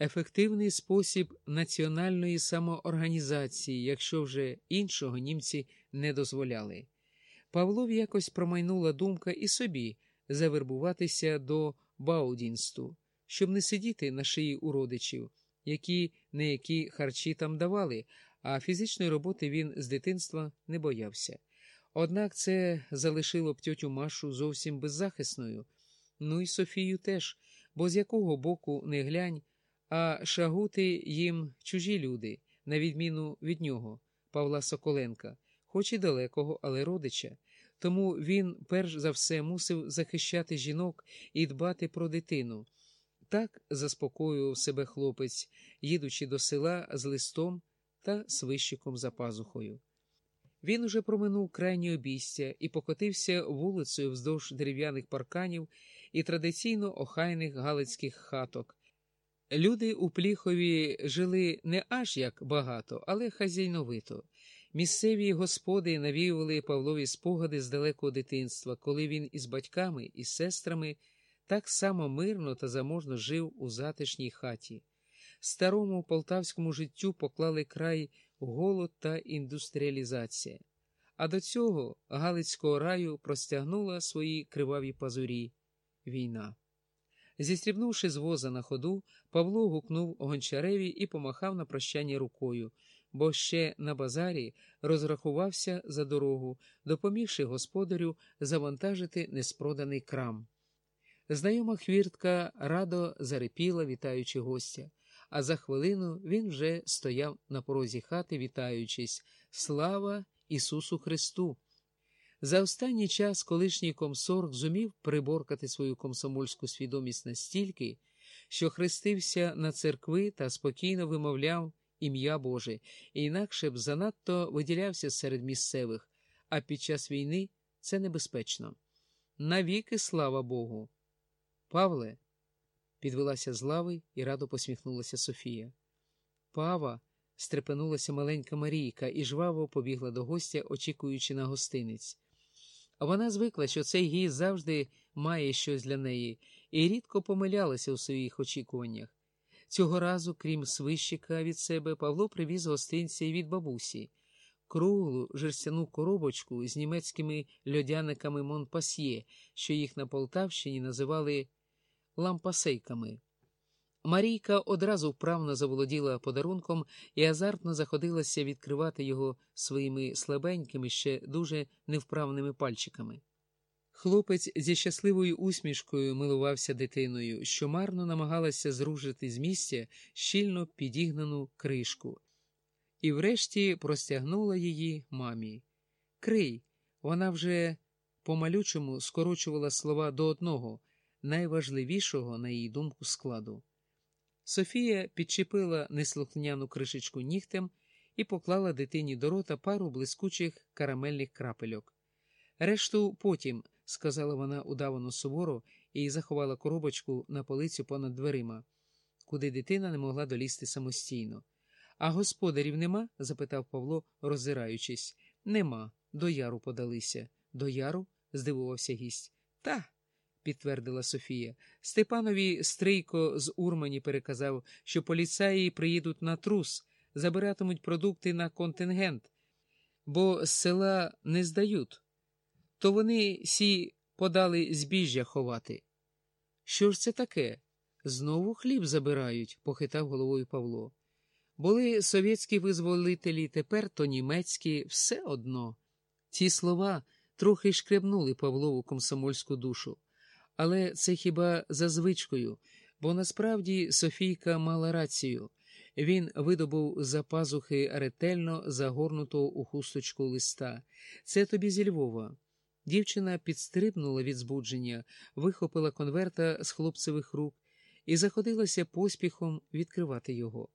ефективний спосіб національної самоорганізації, якщо вже іншого німці не дозволяли. Павлов якось промайнула думка і собі завербуватися до Баудінсту, щоб не сидіти на шиї у родичів, які не які харчі там давали, а фізичної роботи він з дитинства не боявся. Однак це залишило б тьотю Машу зовсім беззахисною, ну і Софію теж, бо з якого боку не глянь, а шагути їм чужі люди, на відміну від нього, Павла Соколенка, хоч і далекого, але родича. Тому він перш за все мусив захищати жінок і дбати про дитину. Так заспокоював себе хлопець, їдучи до села з листом та свищиком за пазухою. Він уже проминув крайнє обійстя і покотився вулицею вздовж дерев'яних парканів і традиційно охайних галицьких хаток. Люди у Пліхові жили не аж як багато, але хазяйновито. Місцеві господи навіювали Павлові спогади з далекого дитинства, коли він із батьками і сестрами так само мирно та заможно жив у затишній хаті. Старому полтавському життю поклали край голод та індустріалізація. А до цього Галицького раю простягнула свої криваві пазурі війна. Зістрібнувши з воза на ходу, Павло гукнув гончареві і помахав на прощання рукою, бо ще на базарі розрахувався за дорогу, допомігши господарю завантажити неспроданий крам. Знайома хвіртка радо зарипіла, вітаючи гостя, а за хвилину він вже стояв на порозі хати, вітаючись Слава Ісусу Христу! За останній час колишній комсорг зумів приборкати свою комсомольську свідомість настільки, що хрестився на церкви та спокійно вимовляв ім'я Боже, інакше б занадто виділявся серед місцевих, а під час війни це небезпечно. Навіки слава Богу. Павле, підвелася з лави і радо посміхнулася Софія. Пава, стрепенулася маленька Марійка і жваво побігла до гостя, очікуючи на гостиниць. Вона звикла, що цей гість завжди має щось для неї, і рідко помилялася у своїх очікуваннях. Цього разу, крім свищика від себе, Павло привіз гостинці від бабусі, круглу жерстяну коробочку з німецькими льодяниками Монпасьє, що їх на Полтавщині називали лампасейками. Марійка одразу вправно заволоділа подарунком і азартно заходилася відкривати його своїми слабенькими, ще дуже невправними пальчиками. Хлопець зі щасливою усмішкою милувався дитиною, що марно намагалася зрушити з місця щільно підігнану кришку, і врешті простягнула її мамі. Крий, вона вже по-малючому скорочувала слова до одного, найважливішого, на її думку, складу. Софія підчепила неслухняну кришечку нігтем і поклала дитині до рота пару блискучих карамельних крапельок. Решту потім, сказала вона удавано суворо і заховала коробочку на полицю понад дверима, куди дитина не могла долізти самостійно. А господарів нема? запитав Павло, роззираючись. Нема. До яру подалися. До яру? здивувався гість. Та підтвердила Софія. Степанові Стрийко з Урмані переказав, що поліцаї приїдуть на трус, забиратимуть продукти на контингент, бо з села не здають. То вони сі подали збіжжя ховати. Що ж це таке? Знову хліб забирають, похитав головою Павло. Були совєтські визволителі, тепер то німецькі, все одно. Ці слова трохи шкребнули Павлову комсомольську душу. Але це хіба за звичкою, бо насправді Софійка мала рацію. Він видобув за пазухи ретельно загорнутого у хусточку листа. Це тобі зі Львова. Дівчина підстрибнула від збудження, вихопила конверта з хлопцевих рук і заходилася поспіхом відкривати його.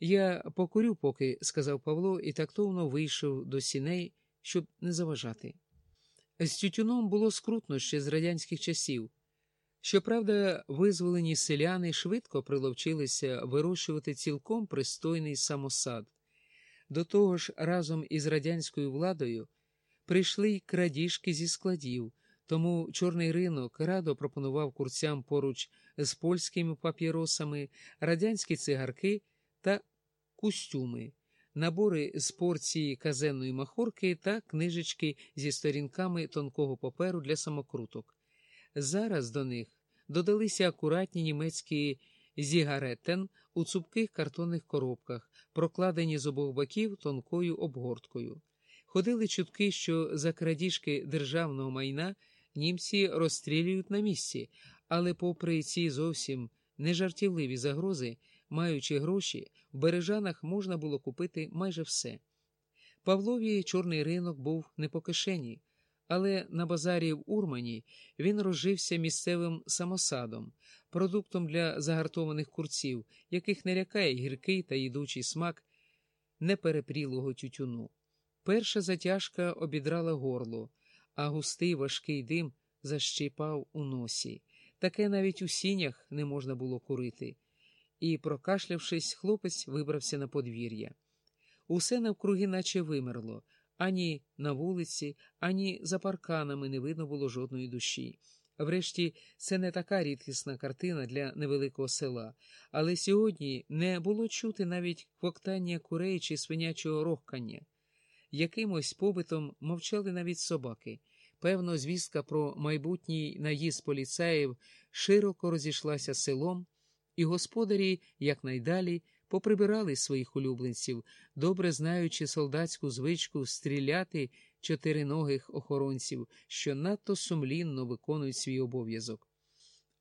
Я покурю поки, сказав Павло, і тактовно вийшов до сіней, щоб не заважати. З тютюном було скрутно ще з радянських часів. Щоправда, визволені селяни швидко приловчилися вирощувати цілком пристойний самосад. До того ж, разом із радянською владою прийшли й крадіжки зі складів, Тому чорний ринок радо пропонував курцям поруч з польськими папіросами, радянські цигарки та костюми, набори з порції казенної махорки та книжечки зі сторінками тонкого паперу для самокруток. Зараз до них додалися акуратні німецькі зігаретен у цупких картонних коробках, прокладені з обох боків тонкою обгорткою. Ходили чутки, що за крадіжки державного майна німці розстрілюють на місці, але, попри ці зовсім нежартівливі загрози, маючи гроші, в бережанах можна було купити майже все. Павлові чорний ринок був не по кишені, але на базарі в Урмані він розжився місцевим самосадом, продуктом для загартованих курців, яких не лякає гіркий та їдучий смак неперепрілого тютюну. Перша затяжка обідрала горло, а густий важкий дим защипав у носі. Таке навіть у сінях не можна було курити. І, прокашлявшись, хлопець вибрався на подвір'я. Усе навкруги наче вимерло. Ані на вулиці, ані за парканами не видно було жодної душі. Врешті, це не така рідкісна картина для невеликого села, але сьогодні не було чути навіть квоктання курей чи свинячого рохкання. Якимось побитом мовчали навіть собаки. Певно, звістка про майбутній наїзд поліцаїв широко розійшлася селом, і господарі якнайдалі поприбирали своїх улюбленців, добре знаючи солдатську звичку стріляти чотириногих охоронців, що надто сумлінно виконують свій обов'язок.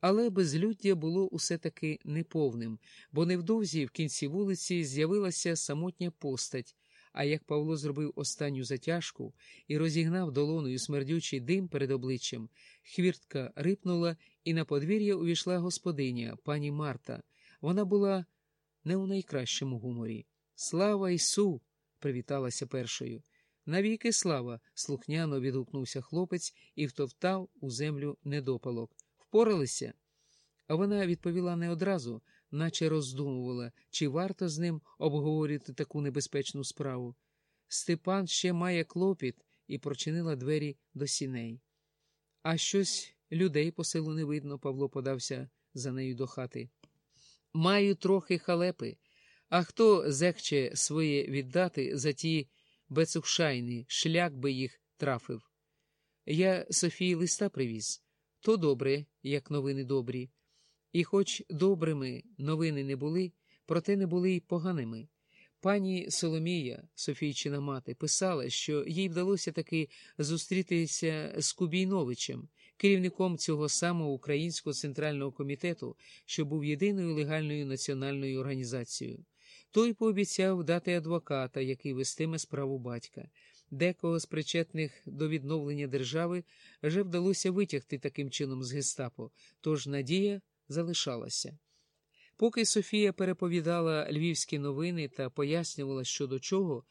Але безлюддя було усе таки неповним, бо невдовзі в кінці вулиці з'явилася самотня постать. А як Павло зробив останню затяжку і розігнав долоною смердючий дим перед обличчям, хвіртка рипнула, і на подвір'я увійшла господиня, пані Марта. Вона була не у найкращому гуморі. Слава Ісу! привіталася першою. Навіки слава! слухняно відгукнувся хлопець і втовтав у землю недопалок. Впоралися? А вона відповіла не одразу, наче роздумувала, чи варто з ним обговорювати таку небезпечну справу. Степан ще має клопіт і прочинила двері до сіней. А щось людей по селу не видно, Павло подався за нею до хати. Маю трохи халепи, а хто зехче своє віддати за ті бецухшайни, шлях би їх трафив. Я Софії листа привіз. То добре, як новини добрі. І хоч добрими новини не були, проте не були й поганими. Пані Соломія, Софійчина мати, писала, що їй вдалося таки зустрітися з Кубійновичем, керівником цього самого Українського центрального комітету, що був єдиною легальною національною організацією. Той пообіцяв дати адвоката, який вестиме справу батька. Декого з причетних до відновлення держави вже вдалося витягти таким чином з гестапо, тож надія залишалася. Поки Софія переповідала львівські новини та пояснювала, що до чого,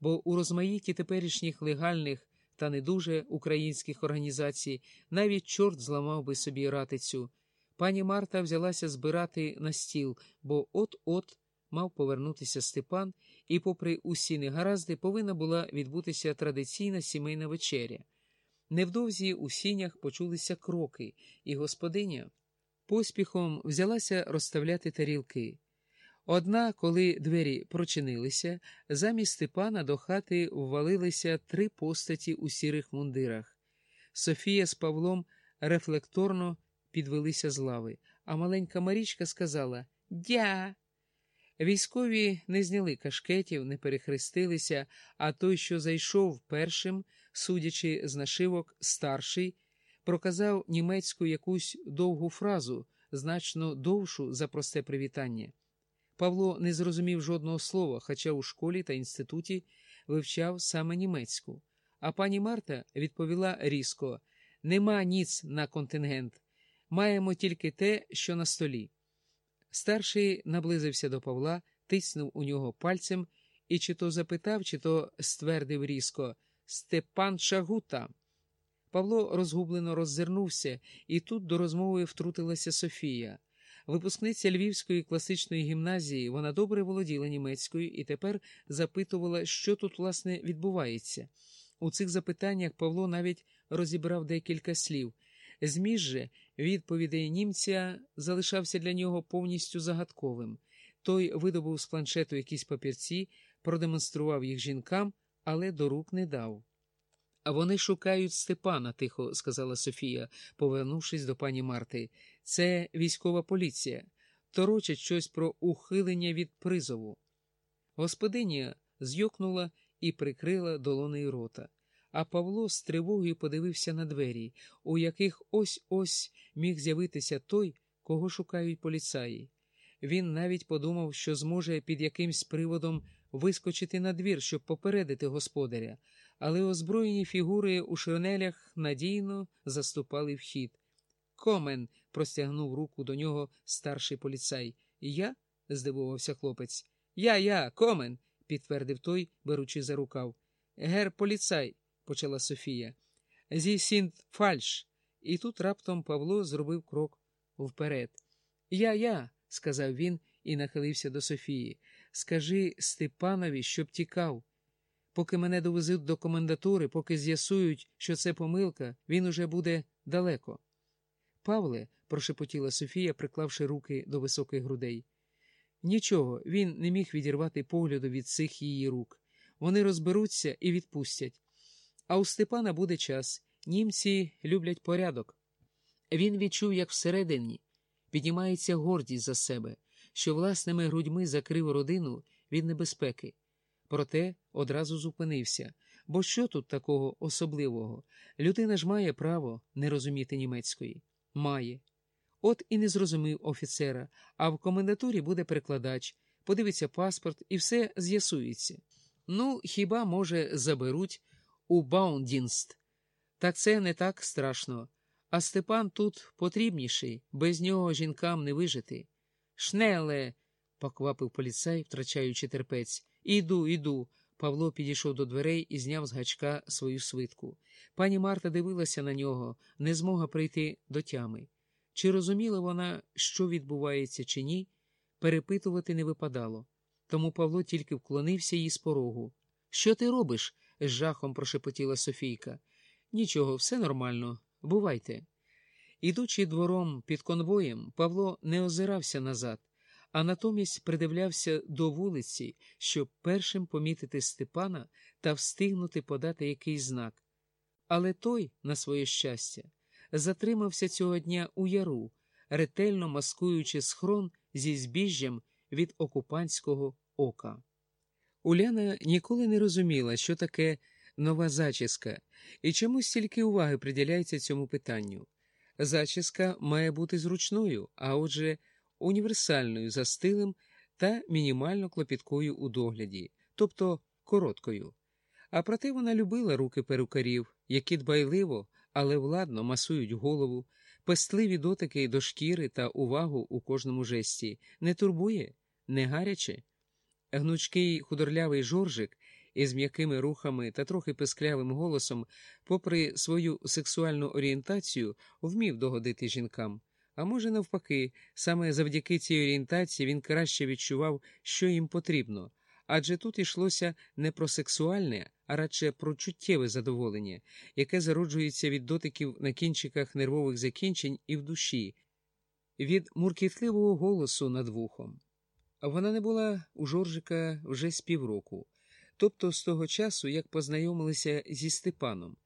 бо у розмаїтті теперішніх легальних та не дуже українських організацій навіть чорт зламав би собі ратицю, пані Марта взялася збирати на стіл, бо от-от мав повернутися Степан, і, попри усі негаразди, повинна була відбутися традиційна сімейна вечеря. Невдовзі у сінях почулися кроки, і господиня поспіхом взялася розставляти тарілки. Одна, коли двері прочинилися, замість Степана до хати ввалилися три постаті у сірих мундирах. Софія з Павлом рефлекторно підвелися з лави, а маленька Марічка сказала Дя. Військові не зняли кашкетів, не перехрестилися, а той, що зайшов першим, судячи з нашивок, старший, проказав німецьку якусь довгу фразу, значно довшу за просте привітання. Павло не зрозумів жодного слова, хоча у школі та інституті вивчав саме німецьку. А пані Марта відповіла різко: нема ніц на контингент, маємо тільки те, що на столі. Старший наблизився до Павла, тиснув у нього пальцем і чи то запитав, чи то ствердив різко Степан Шагута. Павло розгублено роззирнувся, і тут до розмови втрутилася Софія. Випускниця Львівської класичної гімназії, вона добре володіла німецькою і тепер запитувала, що тут, власне, відбувається. У цих запитаннях Павло навіть розібрав декілька слів. Зміст же відповідей німця залишався для нього повністю загадковим. Той видобув з планшету якісь папірці, продемонстрував їх жінкам, але до рук не дав. Вони шукають Степана, тихо сказала Софія, повернувшись до пані Марти. Це військова поліція. Торочать щось про ухилення від призову. Господиня зйокнула і прикрила долонею рота. А Павло з тривогою подивився на двері, у яких ось ось міг з'явитися той, кого шукають поліцаї. Він навіть подумав, що зможе під якимсь приводом вискочити на двір, щоб попередити господаря, але озброєні фігури у шинелях надійно заступали вхід. Kommen простягнув руку до нього старший поліцай. Я? здивувався хлопець. Ja, ja, kommen, підтвердив той, беручи за рукав. Herr Polizei, почала Софія. Sie sind falsch. І тут раптом Павло зробив крок вперед. Я, я, сказав він і нахилився до Софії. Скажи Степанові, щоб тікав. Поки мене довезуть до комендатури, поки з'ясують, що це помилка, він уже буде далеко. Павле, прошепотіла Софія, приклавши руки до високих грудей. Нічого, він не міг відірвати погляду від цих її рук. Вони розберуться і відпустять. А у Степана буде час. Німці люблять порядок. Він відчув, як всередині піднімається гордість за себе, що власними грудьми закрив родину від небезпеки. Проте одразу зупинився. Бо що тут такого особливого? Людина ж має право не розуміти німецької. Має. От і не зрозумів офіцера, а в комендатурі буде перекладач, подивиться паспорт і все з'ясується. Ну, хіба, може, заберуть у Баундінст. Так це не так страшно. А Степан тут потрібніший, без нього жінкам не вижити. Шнеле. поквапив поліцай, втрачаючи терпець. Іду, іду. Павло підійшов до дверей і зняв з гачка свою свитку. Пані Марта дивилася на нього, не змога прийти до тями. Чи розуміла вона, що відбувається, чи ні, перепитувати не випадало. Тому Павло тільки вклонився їй з порогу. Що ти робиш? з жахом прошепотіла Софійка. Нічого, все нормально. Бувайте. Ідучи двором під конвоєм, Павло не озирався назад, а натомість придивлявся до вулиці, щоб першим помітити Степана та встигнути подати якийсь знак. Але той, на своє щастя, затримався цього дня у яру, ретельно маскуючи схрон зі збіжжям від окупантського ока. Уляна ніколи не розуміла, що таке нова зачіска, і чому стільки уваги приділяється цьому питанню. Зачіска має бути зручною, а отже, універсальною за стилем та мінімально клопіткою у догляді, тобто короткою. А проте вона любила руки перукарів, які дбайливо, але владно масують голову, пестливі дотики до шкіри та увагу у кожному жесті, не турбує, не гаряче. Гнучкий худорлявий жоржик із м'якими рухами та трохи писклявим голосом, попри свою сексуальну орієнтацію, вмів догодити жінкам. А може, навпаки, саме завдяки цій орієнтації він краще відчував, що їм потрібно, адже тут йшлося не про сексуальне, а радше про чуттєве задоволення, яке зароджується від дотиків на кінчиках нервових закінчень і в душі, від муркітливого голосу над вухом. Вона не була у Жоржика вже з півроку, тобто з того часу, як познайомилися зі Степаном,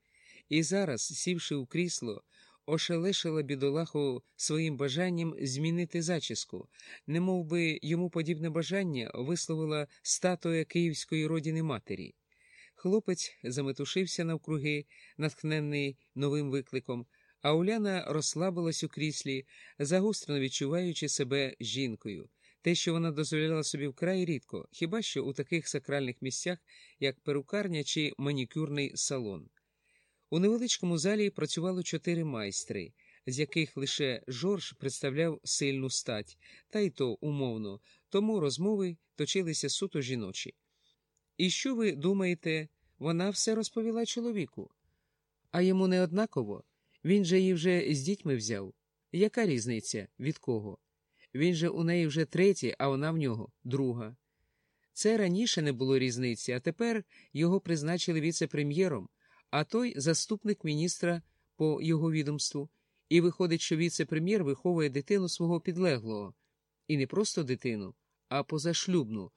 і зараз, сівши у крісло, ошелешила бідолаху своїм бажанням змінити зачіску, немов би йому подібне бажання висловила статуя київської родини матері. Хлопець заметушився навкруги, натхненний новим викликом, а Уляна розслабилась у кріслі, загострено відчуваючи себе жінкою. Те, що вона дозволяла собі вкрай рідко, хіба що у таких сакральних місцях, як перукарня чи манікюрний салон. У невеличкому залі працювало чотири майстри, з яких лише Жорж представляв сильну стать, та й то умовно, тому розмови точилися суто жіночі. І що ви думаєте, вона все розповіла чоловіку? А йому не однаково він же її вже з дітьми взяв. Яка різниця від кого? Він же у неї вже третій, а вона в нього друга. Це раніше не було різниці, а тепер його призначили віце-прем'єром, а той заступник міністра по його відомству. І виходить, що віце-прем'єр виховує дитину свого підлеглого. І не просто дитину, а позашлюбну,